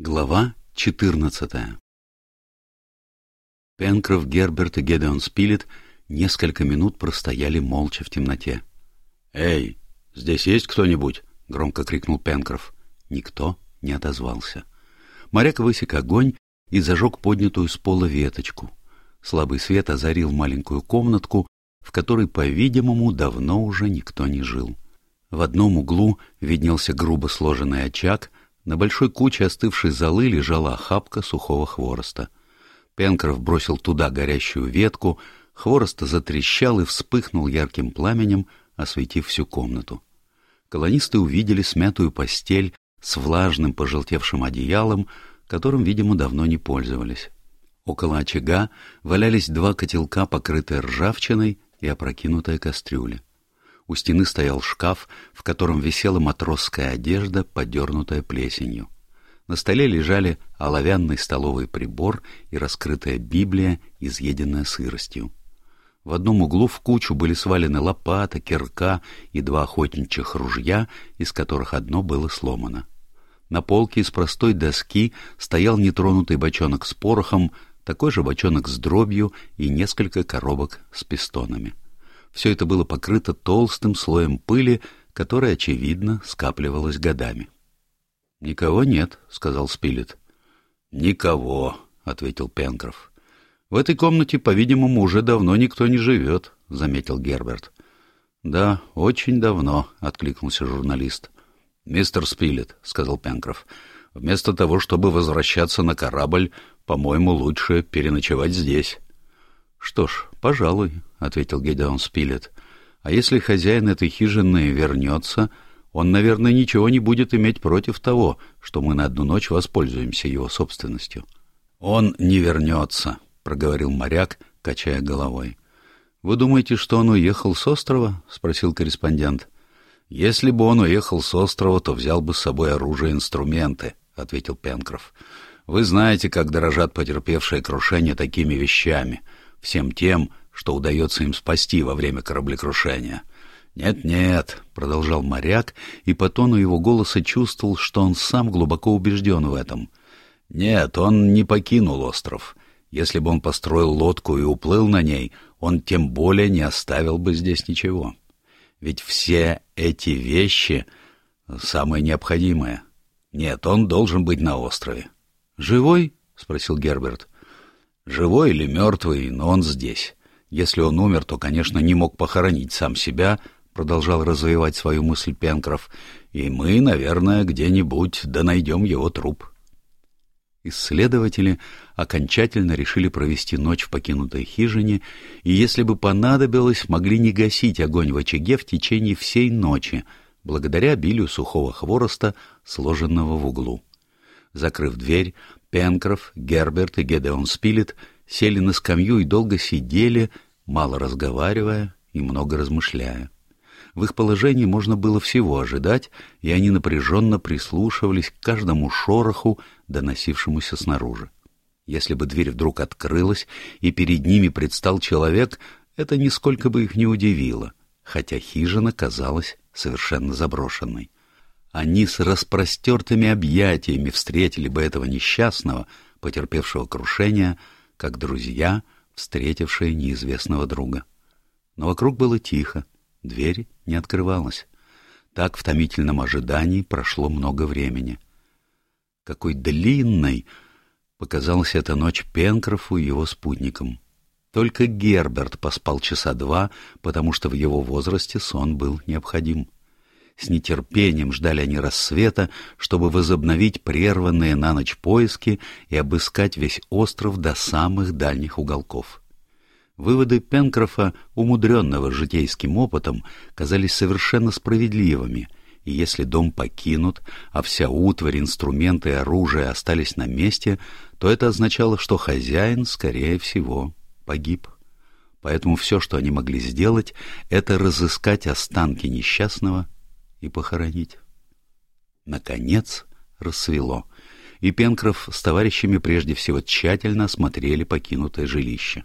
Глава 14 Пенкроф, Герберт и Гедеон Спилет несколько минут простояли молча в темноте. «Эй, здесь есть кто-нибудь?» — громко крикнул Пенкроф. Никто не отозвался. Моряк высек огонь и зажег поднятую с пола веточку. Слабый свет озарил маленькую комнатку, в которой, по-видимому, давно уже никто не жил. В одном углу виднелся грубо сложенный очаг — на большой куче остывшей золы лежала охапка сухого хвороста. Пенкроф бросил туда горящую ветку, хворост затрещал и вспыхнул ярким пламенем, осветив всю комнату. Колонисты увидели смятую постель с влажным пожелтевшим одеялом, которым, видимо, давно не пользовались. Около очага валялись два котелка, покрытые ржавчиной и опрокинутая кастрюля. У стены стоял шкаф, в котором висела матросская одежда, подернутая плесенью. На столе лежали оловянный столовый прибор и раскрытая Библия, изъеденная сыростью. В одном углу в кучу были свалены лопата, кирка и два охотничьих ружья, из которых одно было сломано. На полке из простой доски стоял нетронутый бочонок с порохом, такой же бочонок с дробью и несколько коробок с пистонами. Все это было покрыто толстым слоем пыли, которая, очевидно, скапливалась годами. — Никого нет, — сказал Спилет. — Никого, — ответил Пенкроф. — В этой комнате, по-видимому, уже давно никто не живет, — заметил Герберт. — Да, очень давно, — откликнулся журналист. — Мистер Спилет, — сказал Пенкроф, — вместо того, чтобы возвращаться на корабль, по-моему, лучше переночевать здесь. — Что ж, пожалуй, — ответил Гедеон Спилет. — А если хозяин этой хижины вернется, он, наверное, ничего не будет иметь против того, что мы на одну ночь воспользуемся его собственностью. — Он не вернется, — проговорил моряк, качая головой. — Вы думаете, что он уехал с острова? — спросил корреспондент. — Если бы он уехал с острова, то взял бы с собой оружие и инструменты, — ответил Пенкроф. — Вы знаете, как дорожат потерпевшие крушение такими вещами — всем тем, что удается им спасти во время кораблекрушения. «Нет-нет», — продолжал моряк, и по тону его голоса чувствовал, что он сам глубоко убежден в этом. «Нет, он не покинул остров. Если бы он построил лодку и уплыл на ней, он тем более не оставил бы здесь ничего. Ведь все эти вещи — самое необходимое. Нет, он должен быть на острове». «Живой?» — спросил Герберт. Живой или мертвый, но он здесь. Если он умер, то, конечно, не мог похоронить сам себя, продолжал развивать свою мысль Пенкроф, и мы, наверное, где-нибудь да найдем его труп. Исследователи окончательно решили провести ночь в покинутой хижине, и, если бы понадобилось, могли не гасить огонь в очаге в течение всей ночи, благодаря обилию сухого хвороста, сложенного в углу. Закрыв дверь, Пенкроф, Герберт и Гедеон Спилет сели на скамью и долго сидели, мало разговаривая и много размышляя. В их положении можно было всего ожидать, и они напряженно прислушивались к каждому шороху, доносившемуся снаружи. Если бы дверь вдруг открылась, и перед ними предстал человек, это нисколько бы их не удивило, хотя хижина казалась совершенно заброшенной они с распростертыми объятиями встретили бы этого несчастного, потерпевшего крушение, как друзья, встретившие неизвестного друга. Но вокруг было тихо, дверь не открывалась. Так в томительном ожидании прошло много времени. Какой длинной показалась эта ночь Пенкрофу и его спутникам. Только Герберт поспал часа два, потому что в его возрасте сон был необходим. С нетерпением ждали они рассвета, чтобы возобновить прерванные на ночь поиски и обыскать весь остров до самых дальних уголков. Выводы Пенкрофа, умудренного житейским опытом, казались совершенно справедливыми, и если дом покинут, а вся утварь, инструменты и оружие остались на месте, то это означало, что хозяин, скорее всего, погиб. Поэтому все, что они могли сделать, это разыскать останки несчастного и похоронить. Наконец рассвело, и Пенкроф с товарищами прежде всего тщательно осмотрели покинутое жилище.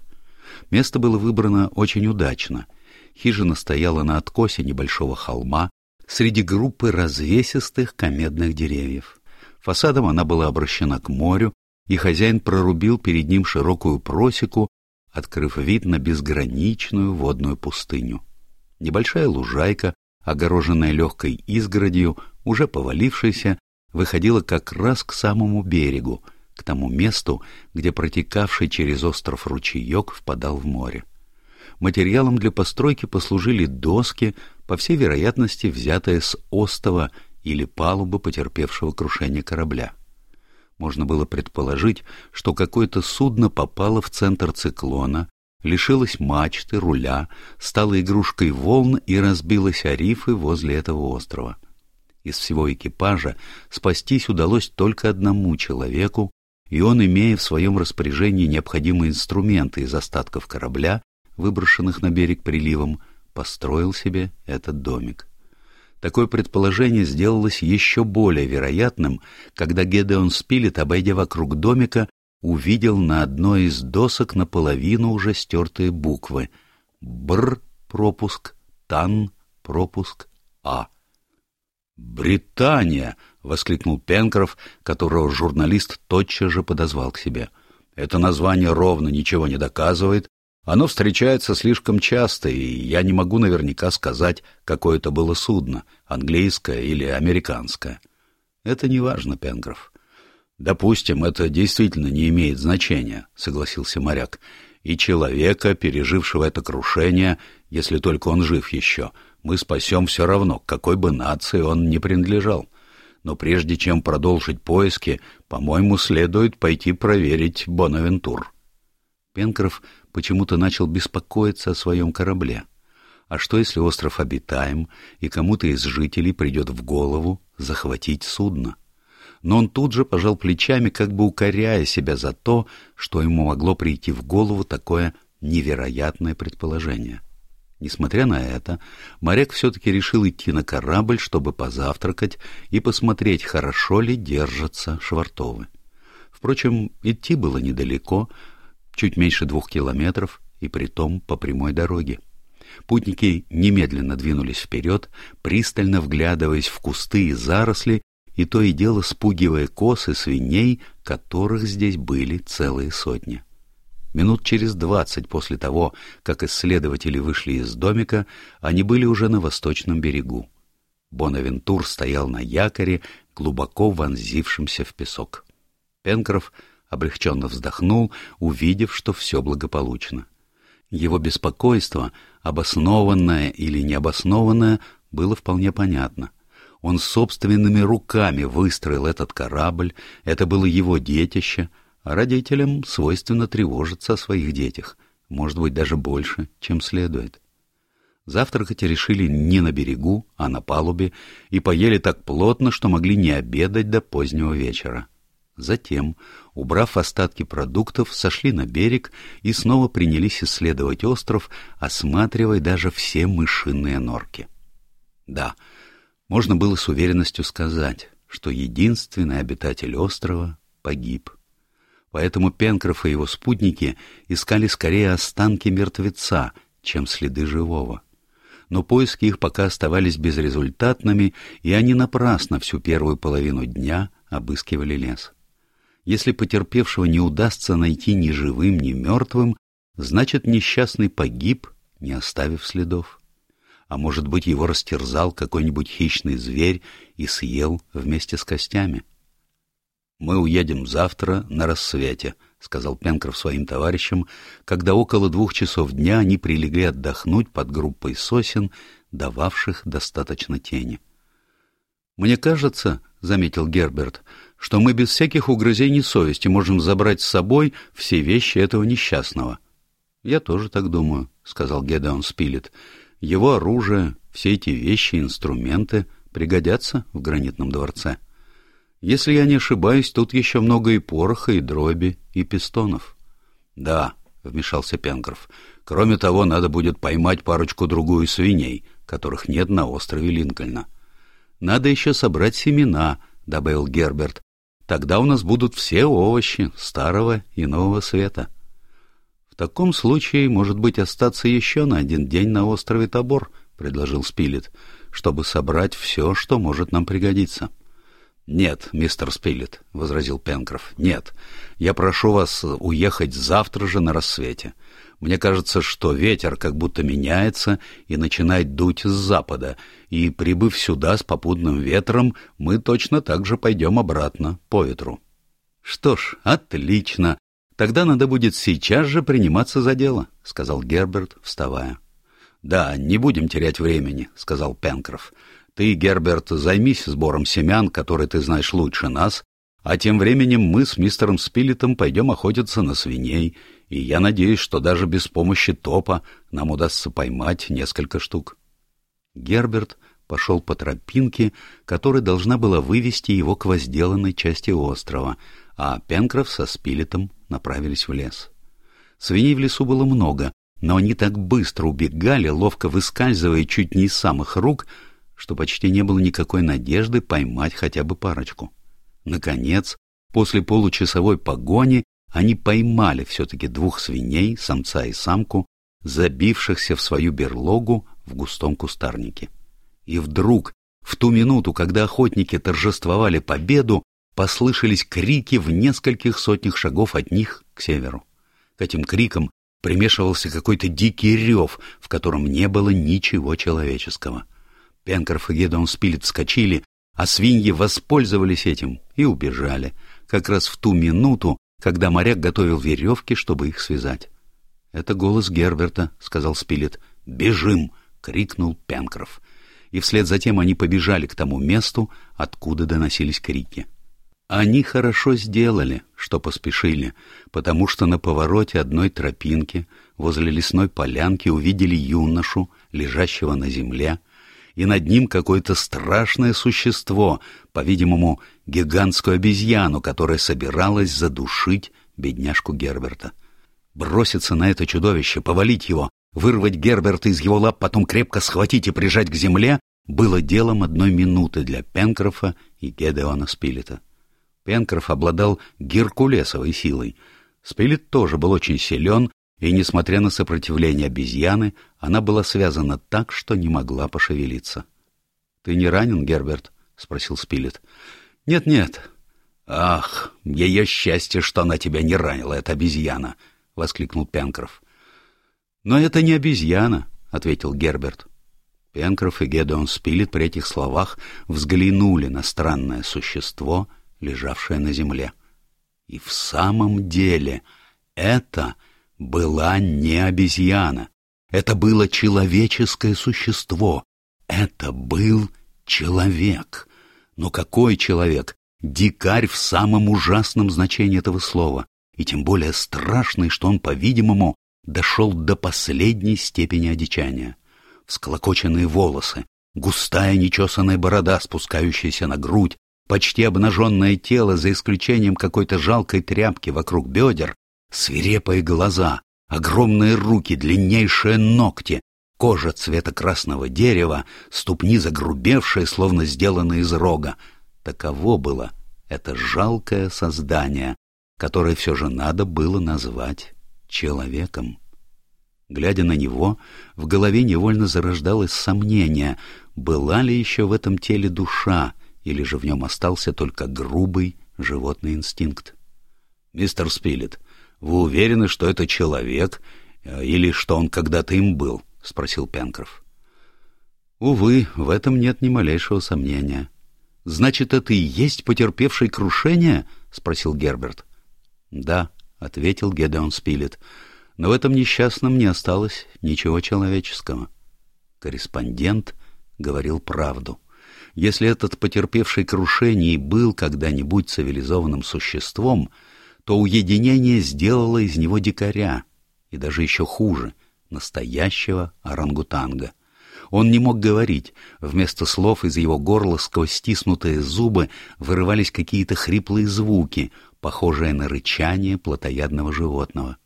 Место было выбрано очень удачно. Хижина стояла на откосе небольшого холма среди группы развесистых комедных деревьев. Фасадом она была обращена к морю, и хозяин прорубил перед ним широкую просеку, открыв вид на безграничную водную пустыню. Небольшая лужайка, огороженная легкой изгородью, уже повалившаяся, выходила как раз к самому берегу, к тому месту, где протекавший через остров ручеек впадал в море. Материалом для постройки послужили доски, по всей вероятности взятые с остова или палубы потерпевшего крушение корабля. Можно было предположить, что какое-то судно попало в центр циклона, лишилось мачты, руля, стало игрушкой волн и разбилось о рифы возле этого острова. Из всего экипажа спастись удалось только одному человеку, и он, имея в своем распоряжении необходимые инструменты из остатков корабля, выброшенных на берег приливом, построил себе этот домик. Такое предположение сделалось еще более вероятным, когда Гедеон Спилет, обойдя вокруг домика, увидел на одной из досок наполовину уже стертые буквы «Бр» — пропуск, «Тан» — пропуск, «А». «Британия!» — воскликнул Пенкроф, которого журналист тотчас же подозвал к себе. «Это название ровно ничего не доказывает. Оно встречается слишком часто, и я не могу наверняка сказать, какое это было судно, английское или американское. Это не важно, Пенкроф. Допустим, это действительно не имеет значения, согласился моряк. И человека, пережившего это крушение, если только он жив еще, мы спасем все равно, к какой бы нации он ни принадлежал. Но прежде чем продолжить поиски, по-моему, следует пойти проверить Бонавентур. Пенкроф почему-то начал беспокоиться о своем корабле. А что, если остров обитаем, и кому-то из жителей придет в голову захватить судно? Но он тут же пожал плечами, как бы укоряя себя за то, что ему могло прийти в голову такое невероятное предположение. Несмотря на это, моряк все-таки решил идти на корабль, чтобы позавтракать и посмотреть, хорошо ли держатся швартовы. Впрочем, идти было недалеко, чуть меньше двух километров, и притом по прямой дороге. Путники немедленно двинулись вперед, пристально вглядываясь в кусты и заросли, и то и дело спугивая косы свиней, которых здесь были целые сотни. Минут через двадцать после того, как исследователи вышли из домика, они были уже на восточном берегу. Бонавентур стоял на якоре, глубоко вонзившемся в песок. Пенкроф облегченно вздохнул, увидев, что все благополучно. Его беспокойство, обоснованное или необоснованное, было вполне понятно. Он собственными руками выстроил этот корабль, это было его детище, а родителям свойственно тревожиться о своих детях, может быть, даже больше, чем следует. Завтракать решили не на берегу, а на палубе, и поели так плотно, что могли не обедать до позднего вечера. Затем, убрав остатки продуктов, сошли на берег и снова принялись исследовать остров, осматривая даже все мышиные норки. Да, можно было с уверенностью сказать, что единственный обитатель острова погиб. Поэтому Пенкроф и его спутники искали скорее останки мертвеца, чем следы живого. Но поиски их пока оставались безрезультатными, и они напрасно всю первую половину дня обыскивали лес. Если потерпевшего не удастся найти ни живым, ни мертвым, значит, несчастный погиб, не оставив следов. А может быть, его растерзал какой-нибудь хищный зверь и съел вместе с костями. «Мы уедем завтра на рассвете», — сказал Пенкроф своим товарищам, когда около двух часов дня они прилегли отдохнуть под группой сосен, дававших достаточно тени. «Мне кажется, — заметил Герберт, что мы без всяких угрызений совести можем забрать с собой все вещи этого несчастного. — Я тоже так думаю, — сказал Гедеон Спилет. — Его оружие, все эти вещи, инструменты пригодятся в гранитном дворце. Если я не ошибаюсь, тут еще много и пороха, и дроби, и пистонов. — Да, — вмешался Пенкроф. — Кроме того, надо будет поймать парочку-другую свиней, которых нет на острове Линкольна. — Надо еще собрать семена, — добавил Герберт, Тогда у нас будут все овощи старого и нового света. В таком случае, может быть, остаться еще на один день на острове Тобор, — предложил Спилет, — чтобы собрать все, что может нам пригодиться. «Нет, мистер Спилет», — возразил Пенкроф, — «нет. Я прошу вас уехать завтра же на рассвете. Мне кажется, что ветер как будто меняется и начинает дуть с запада, и, прибыв сюда с попутным ветром, мы точно так же пойдем обратно по ветру». «Что ж, отлично. Тогда надо будет сейчас же приниматься за дело», — сказал Герберт, вставая. «Да, не будем терять времени», — сказал Пенкроф. Ты, Герберт, займись сбором семян, которые ты знаешь лучше нас, а тем временем мы с мистером Спилетом пойдем охотиться на свиней, и я надеюсь, что даже без помощи топа нам удастся поймать несколько штук. Герберт пошел по тропинке, которая должна была вывести его к возделанной части острова, а Пенкроф со Спилетом направились в лес. Свиней в лесу было много, но они так быстро убегали, ловко выскальзывая чуть не из самых рук, что почти не было никакой надежды поймать хотя бы парочку. Наконец, после получасовой погони, они поймали все-таки двух свиней, самца и самку, забившихся в свою берлогу в густом кустарнике. И вдруг, в ту минуту, когда охотники торжествовали победу, послышались крики в нескольких сотнях шагов от них к северу. К этим крикам примешивался какой-то дикий рев, в котором не было ничего человеческого. Пенкроф и Гедон Спилет вскочили, а свиньи воспользовались этим и убежали, как раз в ту минуту, когда моряк готовил веревки, чтобы их связать. — Это голос Герберта, — сказал Спилет. — Бежим! — крикнул Пенкроф. И вслед за тем они побежали к тому месту, откуда доносились крики. Они хорошо сделали, что поспешили, потому что на повороте одной тропинки возле лесной полянки увидели юношу, лежащего на земле, и над ним какое-то страшное существо, по-видимому, гигантскую обезьяну, которая собиралась задушить бедняжку Герберта. Броситься на это чудовище, повалить его, вырвать Герберта из его лап, потом крепко схватить и прижать к земле, было делом одной минуты для Пенкрофа и Гедеона Спилета. Пенкроф обладал геркулесовой силой. Спилет тоже был очень силен и, несмотря на сопротивление обезьяны, она была связана так, что не могла пошевелиться. — Ты не ранен, Герберт? — спросил Спилет. «Нет, — Нет-нет. — Ах, ее счастье, что она тебя не ранила, эта обезьяна! — воскликнул Пенкроф. — Но это не обезьяна, — ответил Герберт. Пенкроф и Гедеон Спилет при этих словах взглянули на странное существо, лежавшее на земле. И в самом деле это была не обезьяна. Это было человеческое существо. Это был человек. Но какой человек? Дикарь в самом ужасном значении этого слова. И тем более страшный, что он, по-видимому, дошел до последней степени одичания. Всклокоченные волосы, густая нечесанная борода, спускающаяся на грудь, почти обнаженное тело, за исключением какой-то жалкой тряпки вокруг бедер, свирепые глаза, огромные руки, длиннейшие ногти, кожа цвета красного дерева, ступни загрубевшие, словно сделанные из рога. Таково было это жалкое создание, которое все же надо было назвать человеком. Глядя на него, в голове невольно зарождалось сомнение, была ли еще в этом теле душа, или же в нем остался только грубый животный инстинкт. «Мистер Спилет, вы уверены, что это человек э, или что он когда-то им был? — спросил Пенкроф. — Увы, в этом нет ни малейшего сомнения. — Значит, это и есть потерпевший крушение? — спросил Герберт. — Да, — ответил Гедеон Спилет, — но в этом несчастном не осталось ничего человеческого. Корреспондент говорил правду. Если этот потерпевший крушение был когда-нибудь цивилизованным существом, — то уединение сделало из него дикаря, и даже еще хуже, настоящего орангутанга. Он не мог говорить, вместо слов из его горла сквозь стиснутые зубы вырывались какие-то хриплые звуки, похожие на рычание плотоядного животного.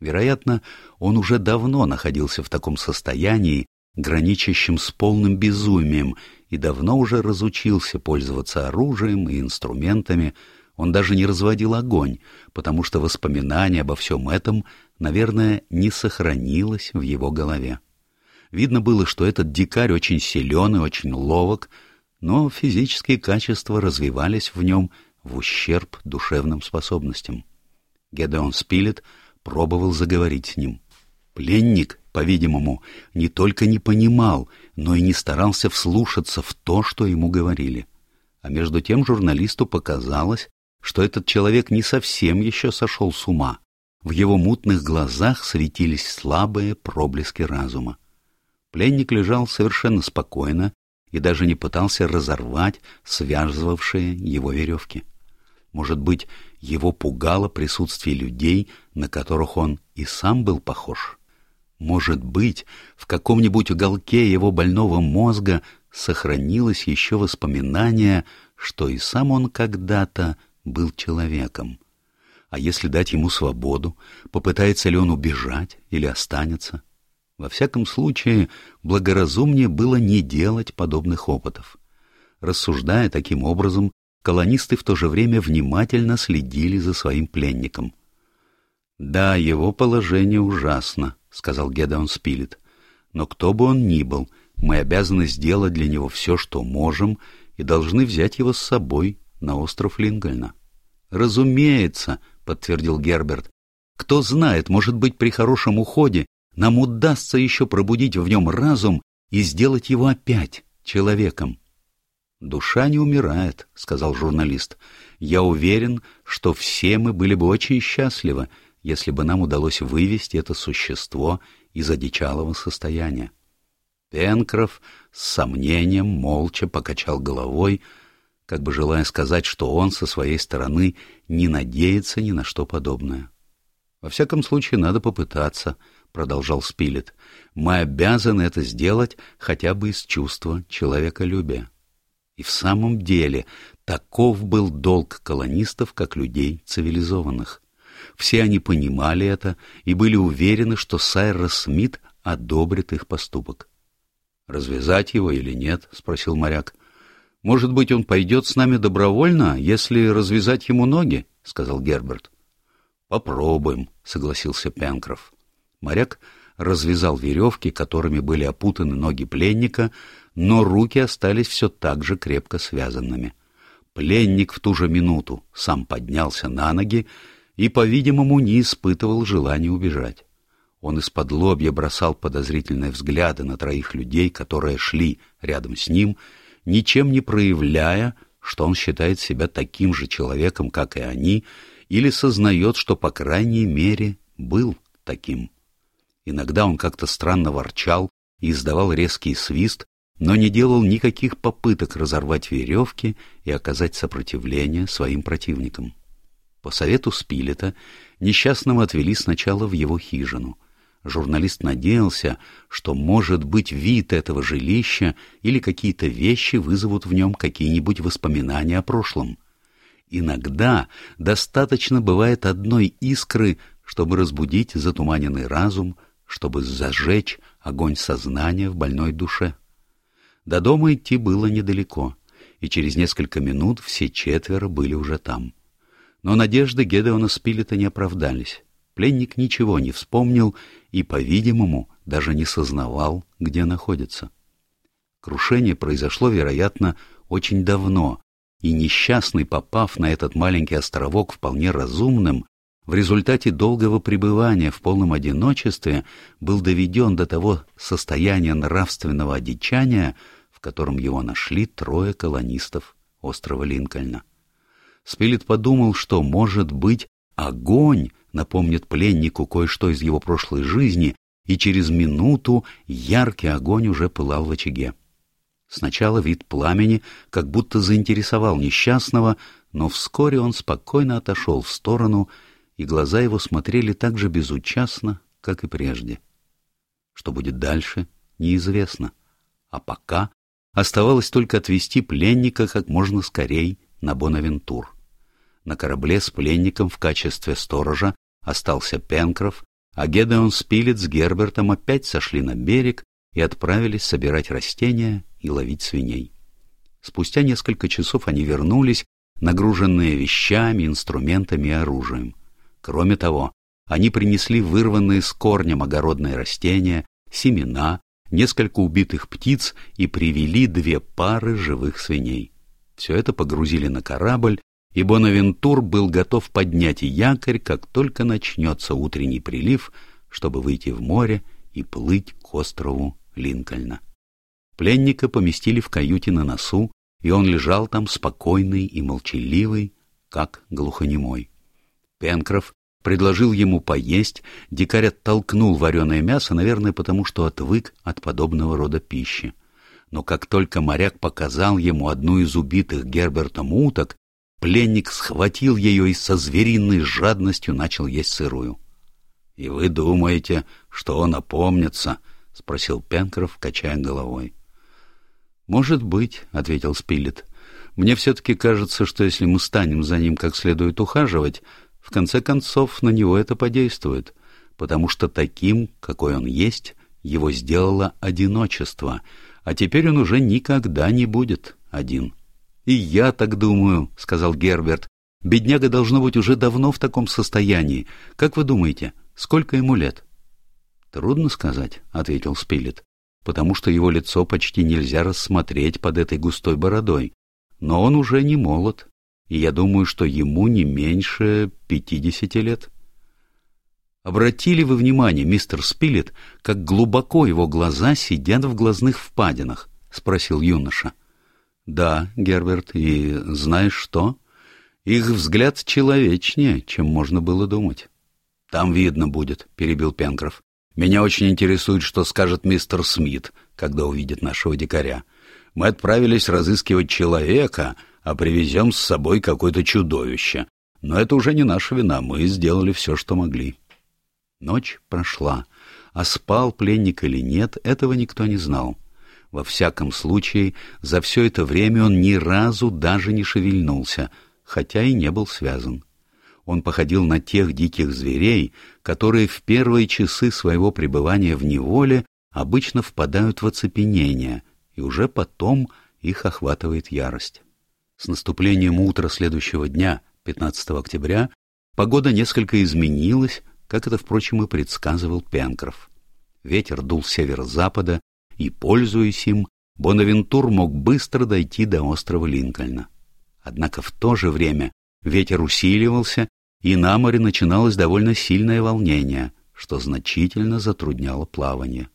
Вероятно, он уже давно находился в таком состоянии, граничащем с полным безумием, и давно уже разучился пользоваться оружием и инструментами, он даже не разводил огонь, потому что воспоминание обо всем этом, наверное, не сохранилось в его голове. Видно было, что этот дикарь очень силен и очень ловок, но физические качества развивались в нем в ущерб душевным способностям. Гедеон Спилет пробовал заговорить с ним. Пленник, по-видимому, не только не понимал, но и не старался вслушаться в то, что ему говорили. А между тем журналисту показалось, что этот человек не совсем еще сошел с ума. В его мутных глазах светились слабые проблески разума. Пленник лежал совершенно спокойно и даже не пытался разорвать связывавшие его веревки. Может быть, его пугало присутствие людей, на которых он и сам был похож? Может быть, в каком-нибудь уголке его больного мозга сохранилось еще воспоминание, что и сам он когда-то был человеком. А если дать ему свободу, попытается ли он убежать или останется? Во всяком случае, благоразумнее было не делать подобных опытов. Рассуждая таким образом, колонисты в то же время внимательно следили за своим пленником. «Да, его положение ужасно», — сказал Гедеон Спилет. «Но кто бы он ни был, мы обязаны сделать для него все, что можем, и должны взять его с собой на остров Линкольна». «Разумеется», — подтвердил Герберт. «Кто знает, может быть, при хорошем уходе нам удастся еще пробудить в нем разум и сделать его опять человеком». «Душа не умирает», — сказал журналист. «Я уверен, что все мы были бы очень счастливы, если бы нам удалось вывести это существо из одичалого состояния. Пенкроф с сомнением молча покачал головой, как бы желая сказать, что он со своей стороны не надеется ни на что подобное. «Во всяком случае, надо попытаться», — продолжал Спилет. «Мы обязаны это сделать хотя бы из чувства человеколюбия». И в самом деле таков был долг колонистов, как людей цивилизованных. Все они понимали это и были уверены, что Сайрос Смит одобрит их поступок. «Развязать его или нет?» — спросил моряк. «Может быть, он пойдет с нами добровольно, если развязать ему ноги?» — сказал Герберт. «Попробуем», — согласился Пенкроф. Моряк развязал веревки, которыми были опутаны ноги пленника, но руки остались все так же крепко связанными. Пленник в ту же минуту сам поднялся на ноги и, по-видимому, не испытывал желания убежать. Он из-под лобья бросал подозрительные взгляды на троих людей, которые шли рядом с ним, ничем не проявляя, что он считает себя таким же человеком, как и они, или сознает, что, по крайней мере, был таким. Иногда он как-то странно ворчал и издавал резкий свист, но не делал никаких попыток разорвать веревки и оказать сопротивление своим противникам. По совету Спилета несчастного отвели сначала в его хижину. Журналист надеялся, что, может быть, вид этого жилища или какие-то вещи вызовут в нем какие-нибудь воспоминания о прошлом. Иногда достаточно бывает одной искры, чтобы разбудить затуманенный разум, чтобы зажечь огонь сознания в больной душе. До дома идти было недалеко, и через несколько минут все четверо были уже там. Но надежды Гедеона Спилета не оправдались. Пленник ничего не вспомнил и, по-видимому, даже не сознавал, где находится. Крушение произошло, вероятно, очень давно, и несчастный, попав на этот маленький островок вполне разумным, в результате долгого пребывания в полном одиночестве был доведен до того состояния нравственного одичания, в котором его нашли трое колонистов острова Линкольна. Спилет подумал, что, может быть, огонь напомнит пленнику кое-что из его прошлой жизни, и через минуту яркий огонь уже пылал в очаге. Сначала вид пламени как будто заинтересовал несчастного, но вскоре он спокойно отошел в сторону, и глаза его смотрели так же безучастно, как и прежде. Что будет дальше, неизвестно. А пока оставалось только отвести пленника как можно скорей на Бонавентур. На корабле с пленником в качестве сторожа остался Пенкроф, а Гедеон Спилет с Гербертом опять сошли на берег и отправились собирать растения и ловить свиней. Спустя несколько часов они вернулись, нагруженные вещами, инструментами и оружием. Кроме того, они принесли вырванные с корнем огородные растения, семена несколько убитых птиц и привели две пары живых свиней. Все это погрузили на корабль, и Бонавентур был готов поднять якорь, как только начнется утренний прилив, чтобы выйти в море и плыть к острову Линкольна. Пленника поместили в каюте на носу, и он лежал там спокойный и молчаливый, как глухонемой. Пенкроф предложил ему поесть, дикарь оттолкнул вареное мясо, наверное, потому что отвык от подобного рода пищи. Но как только моряк показал ему одну из убитых Гербертом уток, пленник схватил ее и со звериной жадностью начал есть сырую. — И вы думаете, что он опомнится? — спросил Пенкроф, качая головой. — Может быть, — ответил Спилет. — Мне все-таки кажется, что если мы станем за ним как следует ухаживать, в конце концов на него это подействует, потому что таким, какой он есть, его сделало одиночество, а теперь он уже никогда не будет один. «И я так думаю», — сказал Герберт. «Бедняга должно быть уже давно в таком состоянии. Как вы думаете, сколько ему лет?» «Трудно сказать», — ответил Спилет, «потому что его лицо почти нельзя рассмотреть под этой густой бородой. Но он уже не молод, и я думаю, что ему не меньше пятидесяти лет. Обратили вы внимание, мистер Спилет, как глубоко его глаза сидят в глазных впадинах? — спросил юноша. — Да, Герберт, и знаешь что? Их взгляд человечнее, чем можно было думать. — Там видно будет, — перебил Пенкроф. — Меня очень интересует, что скажет мистер Смит, когда увидит нашего дикаря. Мы отправились разыскивать человека, а привезем с собой какое-то чудовище. Но это уже не наша вина, мы сделали все, что могли. Ночь прошла, а спал пленник или нет, этого никто не знал. Во всяком случае, за все это время он ни разу даже не шевельнулся, хотя и не был связан. Он походил на тех диких зверей, которые в первые часы своего пребывания в неволе обычно впадают в оцепенение, и уже потом их охватывает ярость. С наступлением утра следующего дня, 15 октября, погода несколько изменилась, как это, впрочем, и предсказывал Пенкроф. Ветер дул с северо-запада, и, пользуясь им, Бонавентур мог быстро дойти до острова Линкольна. Однако в то же время ветер усиливался, и на море начиналось довольно сильное волнение, что значительно затрудняло плавание.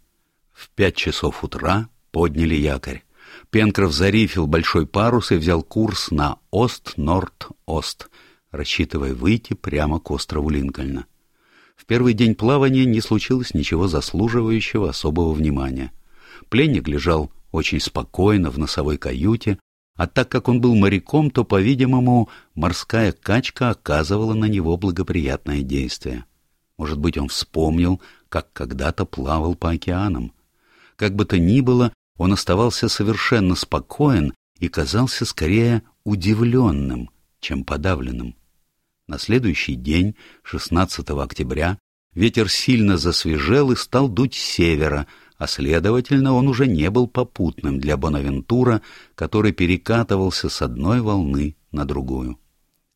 В пять часов утра подняли якорь. Пенкроф зарифил большой парус и взял курс на Ост-Норд-Ост, рассчитывая выйти прямо к острову Линкольна. В первый день плавания не случилось ничего заслуживающего особого внимания. Пленник лежал очень спокойно в носовой каюте, а так как он был моряком, то, по-видимому, морская качка оказывала на него благоприятное действие. Может быть, он вспомнил, как когда-то плавал по океанам. Как бы то ни было, он оставался совершенно спокоен и казался скорее удивленным, чем подавленным. На следующий день, 16 октября, ветер сильно засвежел и стал дуть с севера, а следовательно, он уже не был попутным для Бонавентура, который перекатывался с одной волны на другую.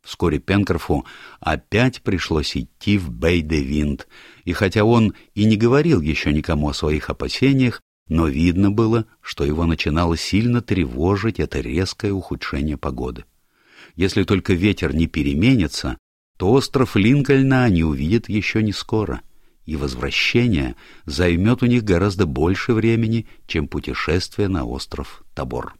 Вскоре Пенкрофу опять пришлось идти в Бей-де-Винд, и хотя он и не говорил еще никому о своих опасениях, но видно было, что его начинало сильно тревожить это резкое ухудшение погоды. Если только ветер не переменится, то остров Линкольна они увидят еще не скоро, и возвращение займет у них гораздо больше времени, чем путешествие на остров Табор.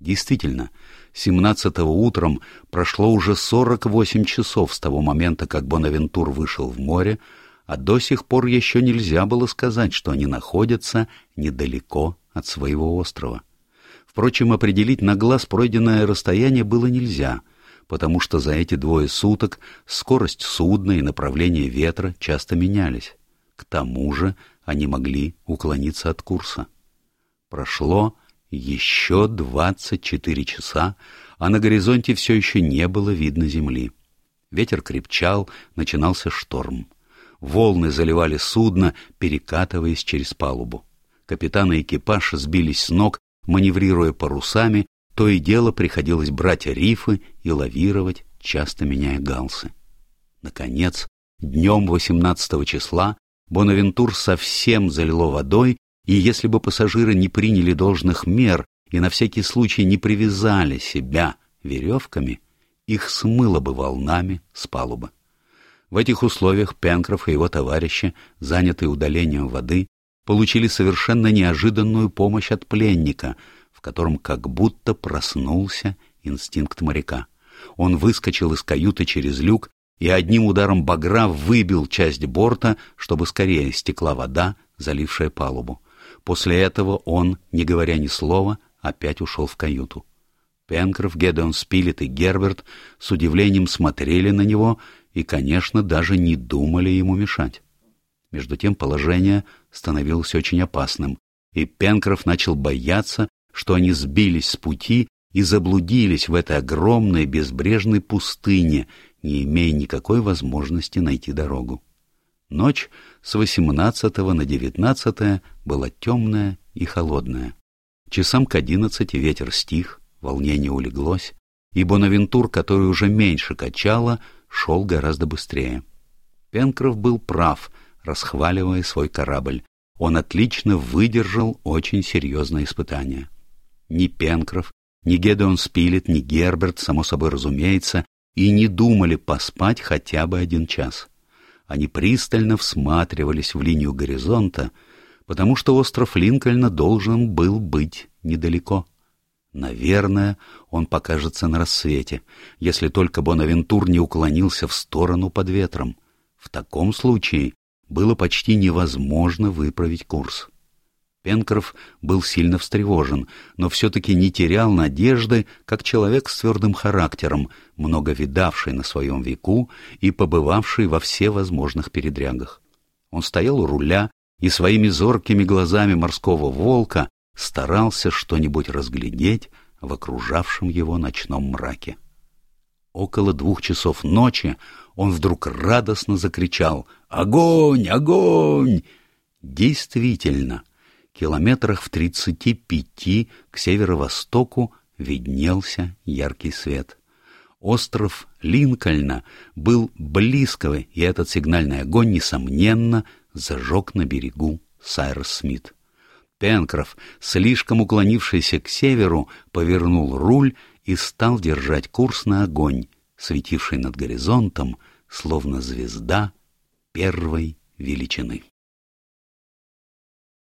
Действительно, 17-го утром прошло уже 48 часов с того момента, как Бонавентур вышел в море, а до сих пор еще нельзя было сказать, что они находятся недалеко от своего острова. Впрочем, определить на глаз пройденное расстояние было нельзя, потому что за эти двое суток скорость судна и направление ветра часто менялись. К тому же они могли уклониться от курса. Прошло еще двадцать четыре часа, а на горизонте все еще не было видно земли. Ветер крепчал, начинался шторм. Волны заливали судно, перекатываясь через палубу. Капитан и экипаж сбились с ног, маневрируя парусами, то и дело приходилось брать рифы и лавировать, часто меняя галсы. Наконец, днем 18 числа Бонавентур совсем залило водой, и если бы пассажиры не приняли должных мер и на всякий случай не привязали себя веревками, их смыло бы волнами с палубы. В этих условиях Пенкроф и его товарищи, занятые удалением воды, получили совершенно неожиданную помощь от пленника, в котором как будто проснулся инстинкт моряка. Он выскочил из каюты через люк и одним ударом багра выбил часть борта, чтобы скорее стекла вода, залившая палубу. После этого он, не говоря ни слова, опять ушел в каюту. Пенкроф, Гедеон Спилет и Герберт с удивлением смотрели на него и, конечно, даже не думали ему мешать. Между тем положение становилось очень опасным, и Пенкроф начал бояться, что они сбились с пути и заблудились в этой огромной безбрежной пустыне, не имея никакой возможности найти дорогу. Ночь с восемнадцатого на девятнадцатое была темная и холодная. Часам к одиннадцати ветер стих, волнение улеглось, и Бонавентур, который уже меньше качало, шел гораздо быстрее. Пенкроф был прав, расхваливая свой корабль. Он отлично выдержал очень серьезное испытание. Ни Пенкроф, ни Гедеон Спилет, ни Герберт, само собой разумеется, и не думали поспать хотя бы один час. Они пристально всматривались в линию горизонта, потому что остров Линкольна должен был быть недалеко. Наверное, он покажется на рассвете, если только Бонавентур не уклонился в сторону под ветром. В таком случае было почти невозможно выправить курс. Пенкроф был сильно встревожен, но все-таки не терял надежды, как человек с твердым характером, много видавший на своем веку и побывавший во всевозможных передрягах. Он стоял у руля и своими зоркими глазами морского волка старался что-нибудь разглядеть в окружавшем его ночном мраке. Около двух часов ночи он вдруг радостно закричал «Огонь! Огонь!» Действительно, километрах в тридцати пяти к северо-востоку виднелся яркий свет. Остров Линкольна был близко, и этот сигнальный огонь, несомненно, зажег на берегу Сайрос Смит. Пенкроф, слишком уклонившийся к северу, повернул руль и стал держать курс на огонь, светивший над горизонтом, словно звезда первой величины.